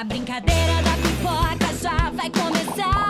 A brincadeira da pipoca já vai começar.